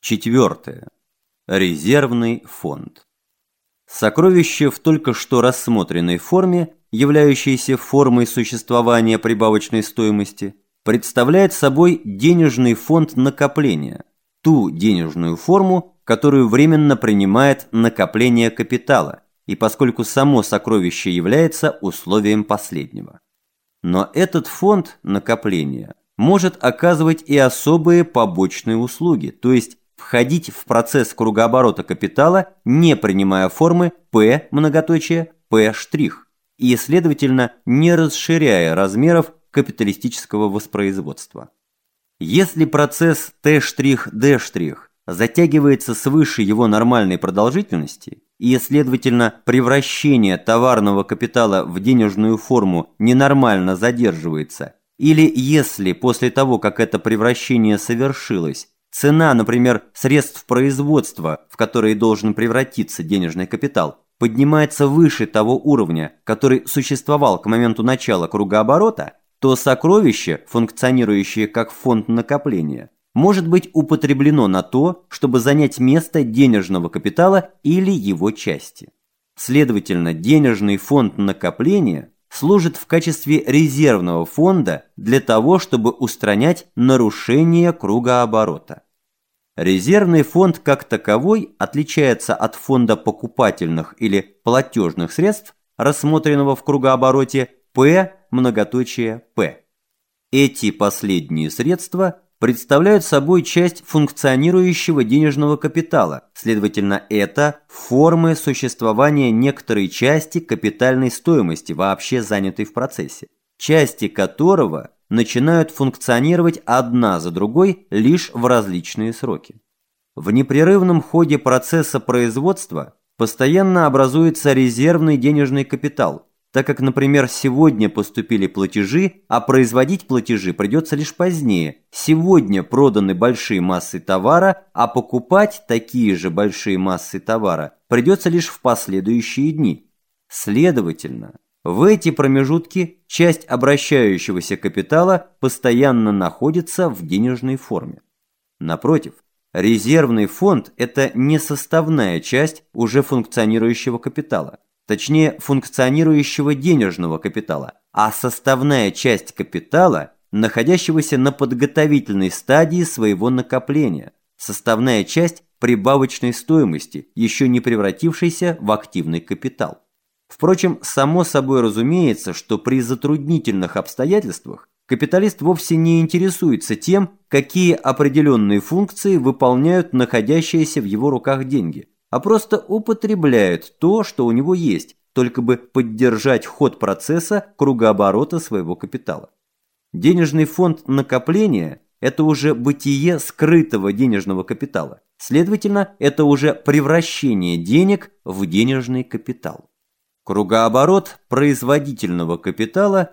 Четвертое. Резервный фонд. Сокровище в только что рассмотренной форме, являющейся формой существования прибавочной стоимости, представляет собой денежный фонд накопления, ту денежную форму, которую временно принимает накопление капитала, и поскольку само сокровище является условием последнего. Но этот фонд накопления может оказывать и особые побочные услуги, то есть входить в процесс кругооборота капитала, не принимая формы P многоточие P и, следовательно, не расширяя размеров капиталистического воспроизводства. Если процесс T штрих D штрих затягивается свыше его нормальной продолжительности и, следовательно, превращение товарного капитала в денежную форму ненормально задерживается, или если после того, как это превращение совершилось, Цена, например, средств производства, в которые должен превратиться денежный капитал, поднимается выше того уровня, который существовал к моменту начала кругооборота, то сокровище, функционирующее как фонд накопления, может быть употреблено на то, чтобы занять место денежного капитала или его части. Следовательно, денежный фонд накопления служит в качестве резервного фонда для того, чтобы устранять нарушение кругооборота. Резервный фонд как таковой отличается от фонда покупательных или платежных средств, рассмотренного в кругообороте P многоточие P. Эти последние средства представляют собой часть функционирующего денежного капитала, следовательно, это формы существования некоторой части капитальной стоимости, вообще занятой в процессе, части которого начинают функционировать одна за другой лишь в различные сроки. В непрерывном ходе процесса производства постоянно образуется резервный денежный капитал – так как, например, сегодня поступили платежи, а производить платежи придется лишь позднее. Сегодня проданы большие массы товара, а покупать такие же большие массы товара придется лишь в последующие дни. Следовательно, в эти промежутки часть обращающегося капитала постоянно находится в денежной форме. Напротив, резервный фонд – это не составная часть уже функционирующего капитала – точнее функционирующего денежного капитала, а составная часть капитала, находящегося на подготовительной стадии своего накопления, составная часть прибавочной стоимости, еще не превратившейся в активный капитал. Впрочем, само собой разумеется, что при затруднительных обстоятельствах капиталист вовсе не интересуется тем, какие определенные функции выполняют находящиеся в его руках деньги – а просто употребляет то, что у него есть, только бы поддержать ход процесса кругооборота своего капитала. Денежный фонд накопления – это уже бытие скрытого денежного капитала. Следовательно, это уже превращение денег в денежный капитал. Кругооборот производительного капитала